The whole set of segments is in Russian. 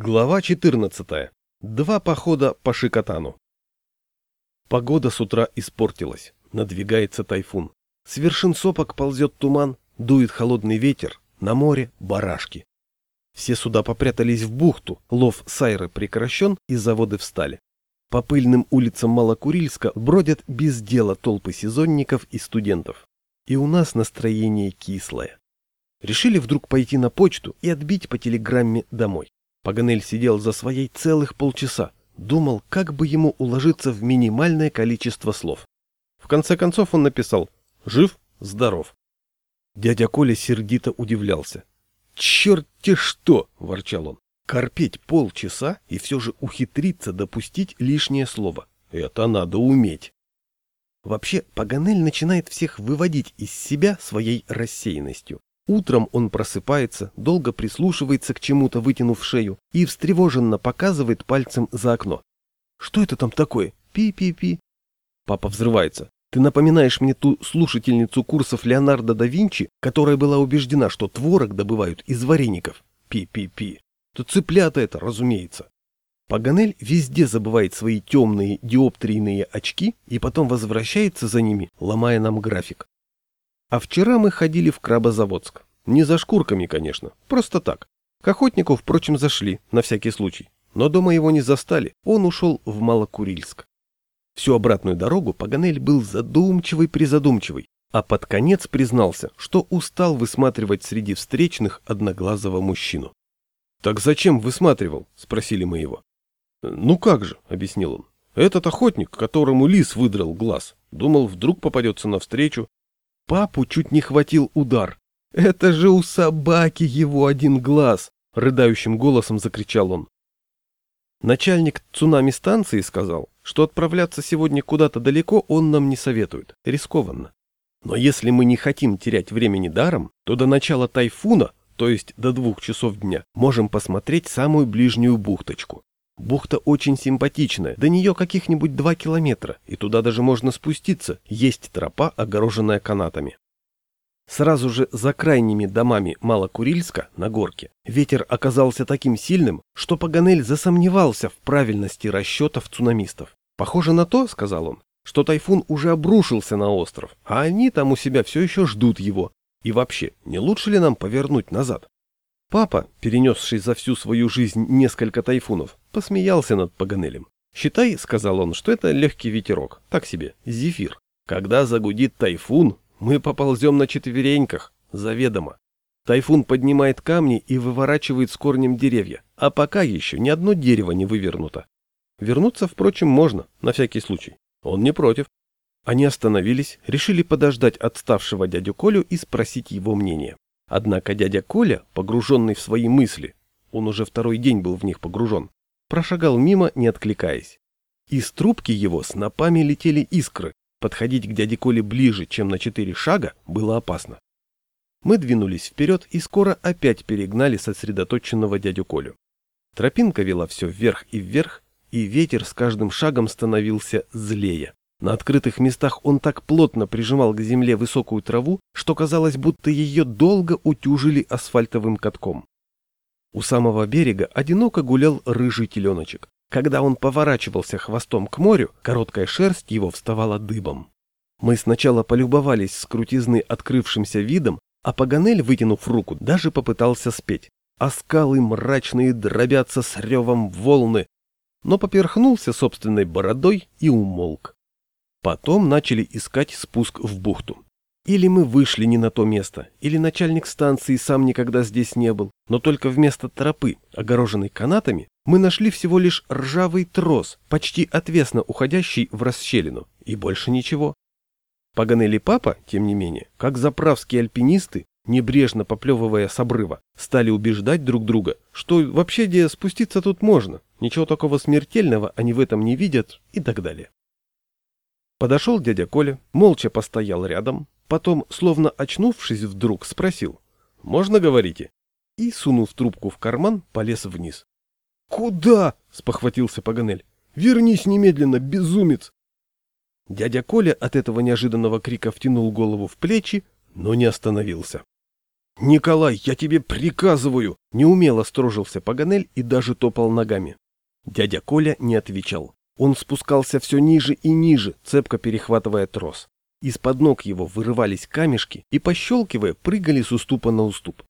Глава 14. Два похода по Шикотану. Погода с утра испортилась. Надвигается тайфун. С вершин сопок ползет туман, дует холодный ветер, на море барашки. Все суда попрятались в бухту, лов сайры прекращен и заводы встали. По пыльным улицам Малокурильска бродят без дела толпы сезонников и студентов. И у нас настроение кислое. Решили вдруг пойти на почту и отбить по телеграмме домой. Паганель сидел за своей целых полчаса, думал, как бы ему уложиться в минимальное количество слов. В конце концов он написал «Жив? Здоров». Дядя Коля сердито удивлялся. «Черт-те что!» – ворчал он. «Корпеть полчаса и все же ухитриться допустить лишнее слово. Это надо уметь». Вообще, Паганель начинает всех выводить из себя своей рассеянностью. Утром он просыпается, долго прислушивается к чему-то, вытянув шею, и встревоженно показывает пальцем за окно. «Что это там такое? Пи-пи-пи». Папа взрывается. «Ты напоминаешь мне ту слушательницу курсов Леонардо да Винчи, которая была убеждена, что творог добывают из вареников. Пи-пи-пи. То цыплята это, разумеется». Паганель везде забывает свои темные диоптрийные очки и потом возвращается за ними, ломая нам график. А вчера мы ходили в Крабозаводск. Не за шкурками, конечно, просто так. К охотнику, впрочем, зашли, на всякий случай. Но дома его не застали, он ушел в Малокурильск. Всю обратную дорогу Паганель был задумчивый-призадумчивый, а под конец признался, что устал высматривать среди встречных одноглазого мужчину. «Так зачем высматривал?» – спросили мы его. «Ну как же», – объяснил он. «Этот охотник, которому лис выдрал глаз, думал, вдруг попадется навстречу, Папу чуть не хватил удар. «Это же у собаки его один глаз!» — рыдающим голосом закричал он. Начальник цунами-станции сказал, что отправляться сегодня куда-то далеко он нам не советует, рискованно. Но если мы не хотим терять времени даром, то до начала тайфуна, то есть до двух часов дня, можем посмотреть самую ближнюю бухточку. Бухта очень симпатичная, до нее каких-нибудь два километра, и туда даже можно спуститься, есть тропа, огороженная канатами. Сразу же за крайними домами Малокурильска, на горке, ветер оказался таким сильным, что Паганель засомневался в правильности расчетов цунамистов. «Похоже на то, — сказал он, — что тайфун уже обрушился на остров, а они там у себя все еще ждут его. И вообще, не лучше ли нам повернуть назад?» Папа, перенесший за всю свою жизнь несколько тайфунов, посмеялся над Паганелем. «Считай, — сказал он, — что это легкий ветерок, так себе, зефир. Когда загудит тайфун, мы поползем на четвереньках, заведомо. Тайфун поднимает камни и выворачивает с корнем деревья, а пока еще ни одно дерево не вывернуто. Вернуться, впрочем, можно, на всякий случай. Он не против. Они остановились, решили подождать отставшего дядю Колю и спросить его мнение. Однако дядя Коля, погруженный в свои мысли, он уже второй день был в них погружен, прошагал мимо, не откликаясь. Из трубки его снопами летели искры. Подходить к дяде Коле ближе, чем на четыре шага, было опасно. Мы двинулись вперед и скоро опять перегнали сосредоточенного дядю Колю. Тропинка вела все вверх и вверх, и ветер с каждым шагом становился злее. На открытых местах он так плотно прижимал к земле высокую траву, что казалось, будто ее долго утюжили асфальтовым катком. У самого берега одиноко гулял рыжий теленочек. Когда он поворачивался хвостом к морю, короткая шерсть его вставала дыбом. Мы сначала полюбовались с крутизны открывшимся видом, а Паганель, вытянув руку, даже попытался спеть. А скалы мрачные дробятся с ревом волны, но поперхнулся собственной бородой и умолк. Потом начали искать спуск в бухту. Или мы вышли не на то место, или начальник станции сам никогда здесь не был, но только вместо тропы, огороженной канатами, мы нашли всего лишь ржавый трос, почти отвесно уходящий в расщелину, и больше ничего. Паганель папа, тем не менее, как заправские альпинисты, небрежно поплевывая с обрыва, стали убеждать друг друга, что вообще где спуститься тут можно, ничего такого смертельного они в этом не видят и так далее. Подошел дядя Коля, молча постоял рядом, потом, словно очнувшись вдруг, спросил «Можно говорите?» и, сунув трубку в карман, полез вниз. «Куда?» — спохватился Паганель. «Вернись немедленно, безумец!» Дядя Коля от этого неожиданного крика втянул голову в плечи, но не остановился. «Николай, я тебе приказываю!» Неумело строжился Паганель и даже топал ногами. Дядя Коля не отвечал. Он спускался все ниже и ниже, цепко перехватывая трос. Из-под ног его вырывались камешки и, пощелкивая, прыгали с уступа на уступ.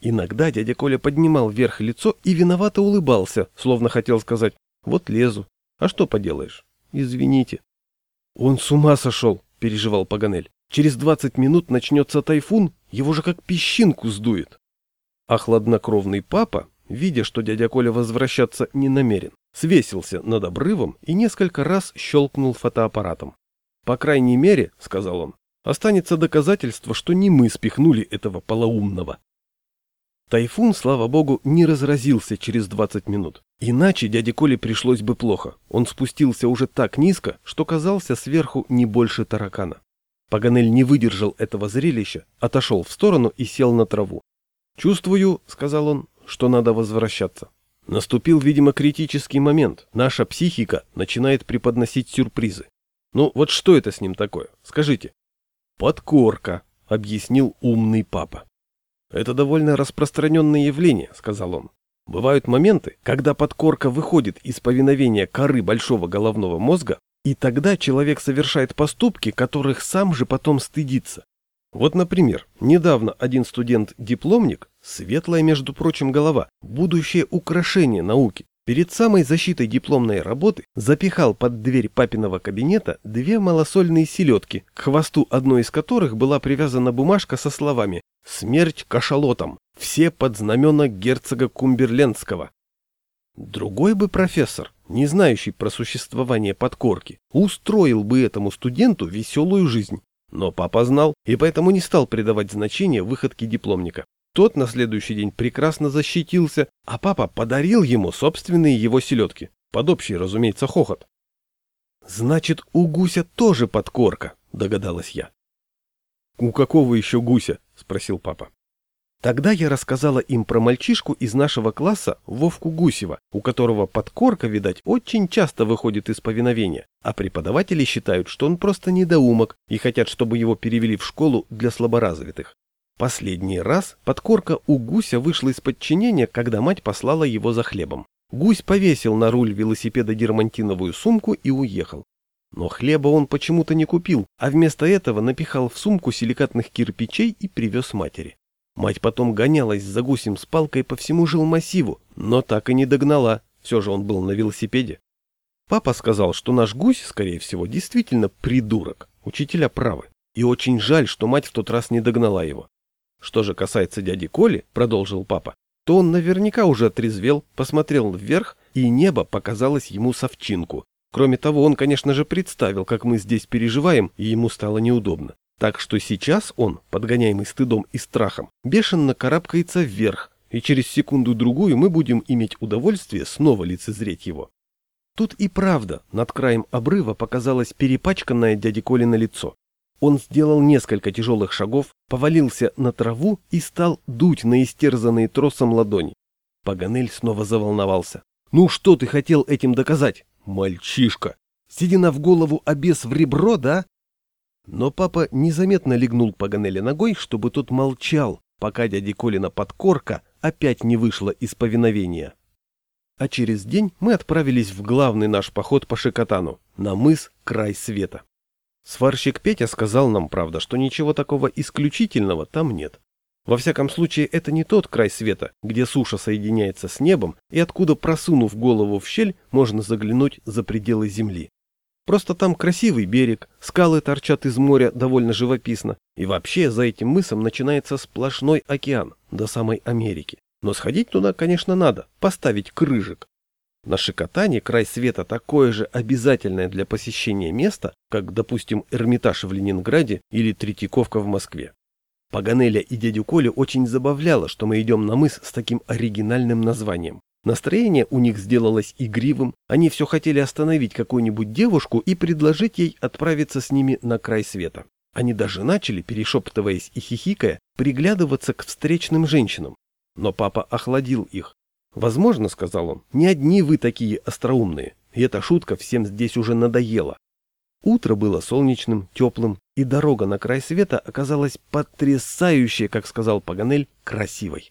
Иногда дядя Коля поднимал вверх лицо и виновато улыбался, словно хотел сказать «Вот лезу. А что поделаешь? Извините». «Он с ума сошел», — переживал Паганель. «Через двадцать минут начнется тайфун, его же как песчинку сдует». А хладнокровный папа, видя, что дядя Коля возвращаться не намерен, свесился над обрывом и несколько раз щелкнул фотоаппаратом. «По крайней мере, — сказал он, — останется доказательство, что не мы спихнули этого полоумного». Тайфун, слава богу, не разразился через 20 минут. Иначе дяде Коле пришлось бы плохо. Он спустился уже так низко, что казался сверху не больше таракана. Паганель не выдержал этого зрелища, отошел в сторону и сел на траву. «Чувствую», — сказал он, — «что надо возвращаться». Наступил, видимо, критический момент. Наша психика начинает преподносить сюрпризы. Ну, вот что это с ним такое? Скажите. Подкорка, объяснил умный папа. Это довольно распространенное явление, сказал он. Бывают моменты, когда подкорка выходит из повиновения коры большого головного мозга, и тогда человек совершает поступки, которых сам же потом стыдится. Вот, например, недавно один студент-дипломник, светлая, между прочим, голова, будущее украшение науки, перед самой защитой дипломной работы запихал под дверь папиного кабинета две малосольные селедки, к хвосту одной из которых была привязана бумажка со словами «Смерть кашалотам! Все под знамена герцога Кумберлендского!» Другой бы профессор, не знающий про существование подкорки, устроил бы этому студенту веселую жизнь. Но папа знал и поэтому не стал придавать значения выходке дипломника. Тот на следующий день прекрасно защитился, а папа подарил ему собственные его селедки. Под общий, разумеется, хохот. «Значит, у гуся тоже подкорка», — догадалась я. «У какого еще гуся?» — спросил папа. Тогда я рассказала им про мальчишку из нашего класса Вовку Гусева, у которого подкорка, видать, очень часто выходит из повиновения, а преподаватели считают, что он просто недоумок и хотят, чтобы его перевели в школу для слаборазвитых. Последний раз подкорка у Гуся вышла из подчинения, когда мать послала его за хлебом. Гусь повесил на руль велосипеда дермантиновую сумку и уехал. Но хлеба он почему-то не купил, а вместо этого напихал в сумку силикатных кирпичей и привез матери. Мать потом гонялась за гусем с палкой по всему жилмассиву, но так и не догнала, все же он был на велосипеде. Папа сказал, что наш гусь, скорее всего, действительно придурок, учителя правы, и очень жаль, что мать в тот раз не догнала его. Что же касается дяди Коли, продолжил папа, то он наверняка уже отрезвел, посмотрел вверх, и небо показалось ему совчинку. Кроме того, он, конечно же, представил, как мы здесь переживаем, и ему стало неудобно. Так что сейчас он, подгоняемый стыдом и страхом, бешено карабкается вверх, и через секунду-другую мы будем иметь удовольствие снова лицезреть его. Тут и правда над краем обрыва показалось перепачканное дяди Колина лицо. Он сделал несколько тяжелых шагов, повалился на траву и стал дуть на истерзанные тросом ладони. Паганель снова заволновался. «Ну что ты хотел этим доказать? Мальчишка! Седина в голову, обес в ребро, да? Но папа незаметно легнул Паганелли ногой, чтобы тот молчал, пока дяди Колина подкорка опять не вышла из повиновения. А через день мы отправились в главный наш поход по Шикотану, на мыс Край Света. Сварщик Петя сказал нам, правда, что ничего такого исключительного там нет. Во всяком случае, это не тот край света, где суша соединяется с небом и откуда, просунув голову в щель, можно заглянуть за пределы земли. Просто там красивый берег, скалы торчат из моря довольно живописно, и вообще за этим мысом начинается сплошной океан до самой Америки. Но сходить туда, конечно, надо, поставить крыжик. На Шикотане край света такое же обязательное для посещения место, как, допустим, Эрмитаж в Ленинграде или Третьяковка в Москве. Паганеля и дядю Колю очень забавляло, что мы идем на мыс с таким оригинальным названием. Настроение у них сделалось игривым, они все хотели остановить какую-нибудь девушку и предложить ей отправиться с ними на край света. Они даже начали, перешептываясь и хихикая, приглядываться к встречным женщинам. Но папа охладил их. «Возможно, — сказал он, — не одни вы такие остроумные, и эта шутка всем здесь уже надоела». Утро было солнечным, теплым, и дорога на край света оказалась потрясающей, как сказал Паганель, красивой.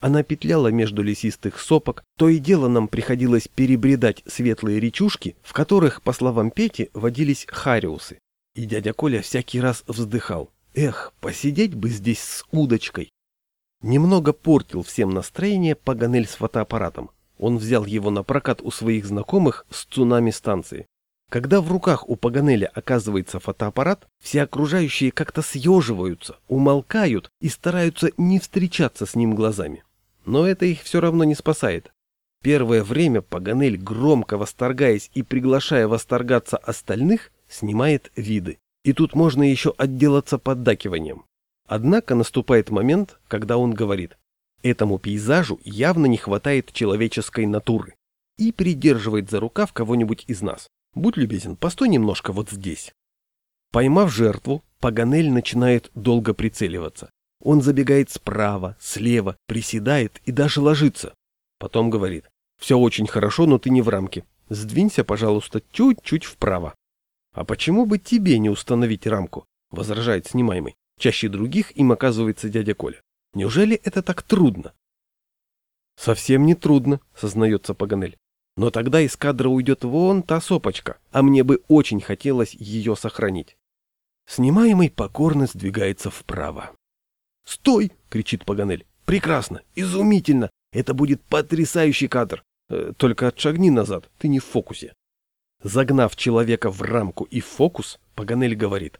Она петляла между лесистых сопок, то и дело нам приходилось перебредать светлые речушки, в которых, по словам Пети, водились хариусы. И дядя Коля всякий раз вздыхал. Эх, посидеть бы здесь с удочкой. Немного портил всем настроение Паганель с фотоаппаратом. Он взял его на прокат у своих знакомых с цунами-станции. Когда в руках у Паганеля оказывается фотоаппарат, все окружающие как-то съеживаются, умолкают и стараются не встречаться с ним глазами. Но это их все равно не спасает. Первое время Паганель, громко восторгаясь и приглашая восторгаться остальных, снимает виды. И тут можно еще отделаться поддакиванием. Однако наступает момент, когда он говорит, этому пейзажу явно не хватает человеческой натуры и придерживает за рукав кого-нибудь из нас. Будь любезен, постой немножко вот здесь. Поймав жертву, Паганель начинает долго прицеливаться. Он забегает справа, слева, приседает и даже ложится. Потом говорит, все очень хорошо, но ты не в рамке. Сдвинься, пожалуйста, чуть-чуть вправо. А почему бы тебе не установить рамку? Возражает снимаемый. Чаще других им оказывается дядя Коля. Неужели это так трудно? Совсем не трудно, сознается Паганель. Но тогда из кадра уйдет вон та сопочка, а мне бы очень хотелось ее сохранить. Снимаемый покорно сдвигается вправо. «Стой!» — кричит Паганель. «Прекрасно! Изумительно! Это будет потрясающий кадр! Э, только отшагни назад, ты не в фокусе!» Загнав человека в рамку и в фокус, Паганель говорит.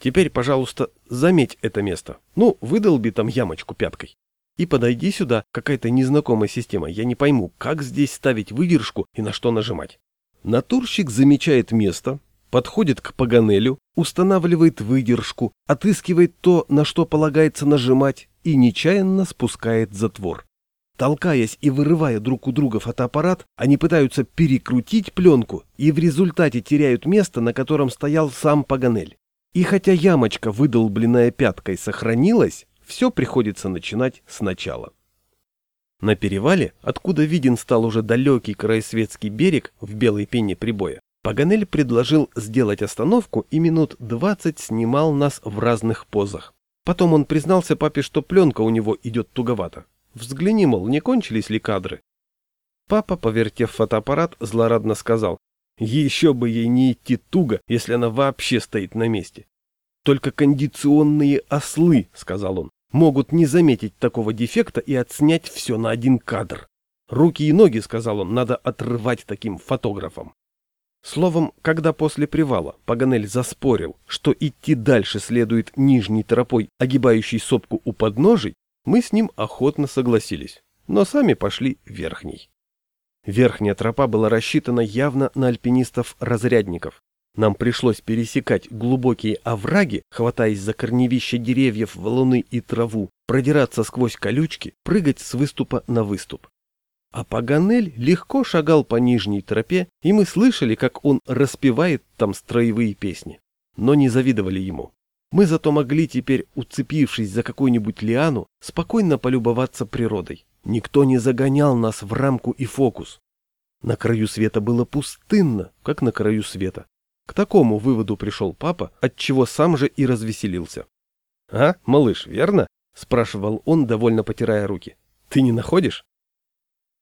«Теперь, пожалуйста, заметь это место. Ну, выдолби там ямочку пяткой. И подойди сюда, какая-то незнакомая система. Я не пойму, как здесь ставить выдержку и на что нажимать. Натурщик замечает место, подходит к Паганелю, устанавливает выдержку, отыскивает то, на что полагается нажимать, и нечаянно спускает затвор. Толкаясь и вырывая друг у друга фотоаппарат, они пытаются перекрутить пленку и в результате теряют место, на котором стоял сам Паганель. И хотя ямочка, выдолбленная пяткой, сохранилась, все приходится начинать сначала. На перевале, откуда виден стал уже далекий краесветский берег в белой пене прибоя, Паганель предложил сделать остановку и минут двадцать снимал нас в разных позах. Потом он признался папе, что пленка у него идет туговато. Взгляни, мол, не кончились ли кадры. Папа, повертев фотоаппарат, злорадно сказал, еще бы ей не идти туго, если она вообще стоит на месте. Только кондиционные ослы, сказал он, могут не заметить такого дефекта и отснять все на один кадр. Руки и ноги, сказал он, надо отрывать таким фотографам. Словом, когда после привала Паганель заспорил, что идти дальше следует нижней тропой, огибающей сопку у подножий, мы с ним охотно согласились, но сами пошли верхней. Верхняя тропа была рассчитана явно на альпинистов-разрядников. Нам пришлось пересекать глубокие овраги, хватаясь за корневища деревьев, валуны и траву, продираться сквозь колючки, прыгать с выступа на выступ. А Паганель легко шагал по нижней тропе, и мы слышали, как он распевает там строевые песни. Но не завидовали ему. Мы зато могли теперь, уцепившись за какую-нибудь лиану, спокойно полюбоваться природой. Никто не загонял нас в рамку и фокус. На краю света было пустынно, как на краю света. К такому выводу пришел папа, отчего сам же и развеселился. — А, малыш, верно? — спрашивал он, довольно потирая руки. — Ты не находишь?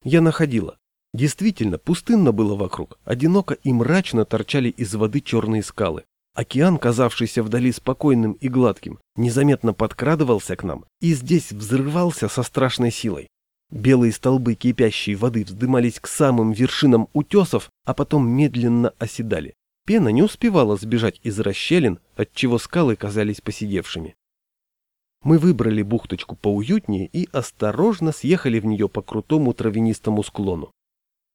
Я находила. Действительно, пустынно было вокруг, одиноко и мрачно торчали из воды черные скалы. Океан, казавшийся вдали спокойным и гладким, незаметно подкрадывался к нам и здесь взрывался со страшной силой. Белые столбы кипящей воды вздымались к самым вершинам утесов, а потом медленно оседали. Пена не успевала сбежать из расщелин, отчего скалы казались посидевшими. Мы выбрали бухточку поуютнее и осторожно съехали в нее по крутому травянистому склону.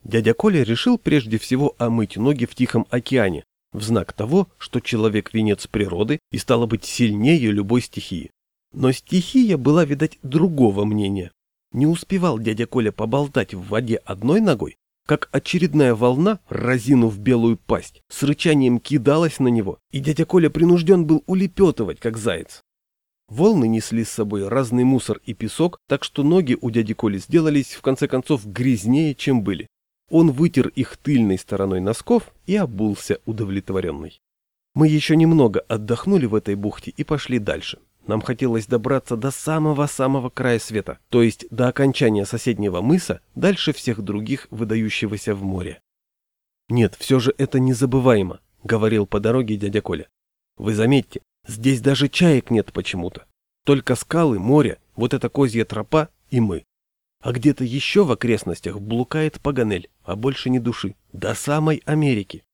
Дядя Коля решил прежде всего омыть ноги в Тихом океане, в знак того, что человек венец природы и стало быть сильнее любой стихии. Но стихия была, видать, другого мнения. Не успевал дядя Коля поболтать в воде одной ногой, как очередная волна, разинув белую пасть, с рычанием кидалась на него, и дядя Коля принужден был улепетывать, как заяц. Волны несли с собой разный мусор и песок, так что ноги у дяди Коли сделались, в конце концов, грязнее, чем были. Он вытер их тыльной стороной носков и обулся удовлетворенный. Мы еще немного отдохнули в этой бухте и пошли дальше. Нам хотелось добраться до самого-самого края света, то есть до окончания соседнего мыса, дальше всех других, выдающегося в море. «Нет, все же это незабываемо», — говорил по дороге дядя Коля. «Вы заметьте, здесь даже чаек нет почему-то. Только скалы, море, вот эта козья тропа и мы. А где-то еще в окрестностях блукает Паганель, а больше ни души, до самой Америки.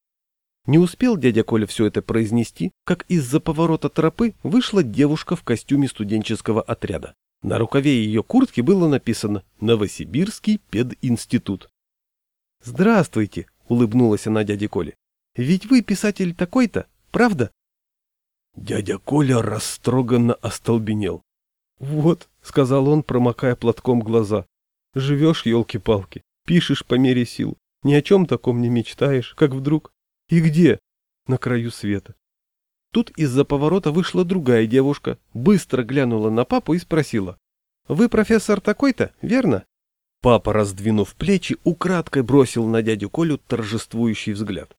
Не успел дядя Коля все это произнести, как из-за поворота тропы вышла девушка в костюме студенческого отряда. На рукаве ее куртки было написано «Новосибирский пединститут». «Здравствуйте», — улыбнулась она дяде Коле. «Ведь вы писатель такой-то, правда?» Дядя Коля растроганно остолбенел. «Вот», — сказал он, промокая платком глаза, — «живешь, елки-палки, пишешь по мере сил, ни о чем таком не мечтаешь, как вдруг и где? На краю света. Тут из-за поворота вышла другая девушка, быстро глянула на папу и спросила. «Вы профессор такой-то, верно?» Папа, раздвинув плечи, украдкой бросил на дядю Колю торжествующий взгляд.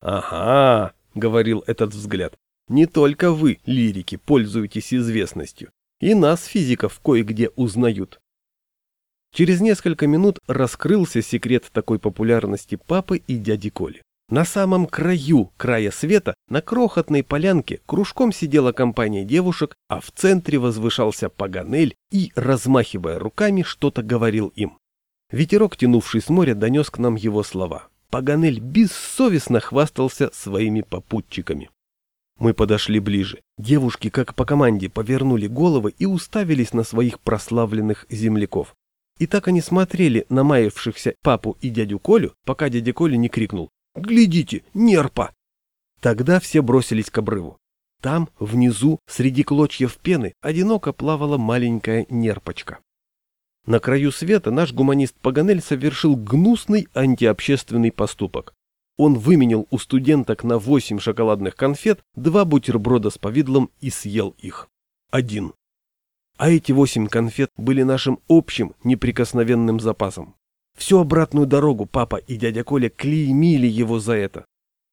«Ага», — говорил этот взгляд, — «не только вы, лирики, пользуетесь известностью. И нас, физиков, кое-где узнают». Через несколько минут раскрылся секрет такой популярности папы и дяди Коли. На самом краю края света, на крохотной полянке, кружком сидела компания девушек, а в центре возвышался Паганель и, размахивая руками, что-то говорил им. Ветерок, тянувший с моря, донес к нам его слова. Паганель бессовестно хвастался своими попутчиками. Мы подошли ближе. Девушки, как по команде, повернули головы и уставились на своих прославленных земляков. И так они смотрели на маявшихся папу и дядю Колю, пока дядя Коля не крикнул Глядите, нерпа!» Тогда все бросились к обрыву. Там, внизу, среди клочьев пены, одиноко плавала маленькая нерпочка. На краю света наш гуманист Паганель совершил гнусный антиобщественный поступок. Он выменил у студенток на восемь шоколадных конфет два бутерброда с повидлом и съел их. Один. А эти восемь конфет были нашим общим неприкосновенным запасом. Всю обратную дорогу папа и дядя Коля клеймили его за это.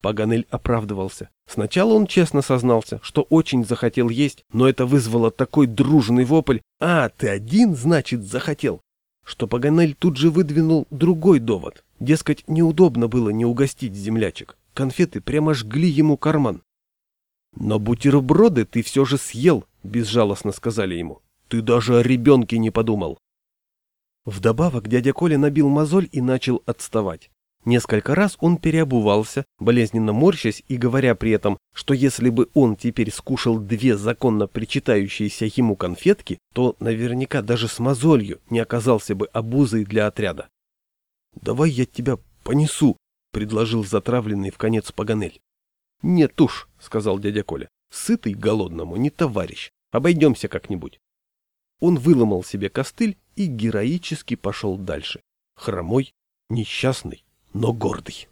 Паганель оправдывался. Сначала он честно сознался, что очень захотел есть, но это вызвало такой дружный вопль «А, ты один, значит, захотел!» что Паганель тут же выдвинул другой довод. Дескать, неудобно было не угостить землячек. Конфеты прямо жгли ему карман. «Но бутерброды ты все же съел», — безжалостно сказали ему. «Ты даже о ребенке не подумал». Вдобавок дядя Коля набил мозоль и начал отставать. Несколько раз он переобувался, болезненно морщась и говоря при этом, что если бы он теперь скушал две законно причитающиеся ему конфетки, то наверняка даже с мозолью не оказался бы обузой для отряда. «Давай я тебя понесу», — предложил затравленный в конец Паганель. «Нет уж», — сказал дядя Коля, — «сытый голодному не товарищ, обойдемся как-нибудь». Он выломал себе костыль и героически пошел дальше. Хромой, несчастный, но гордый.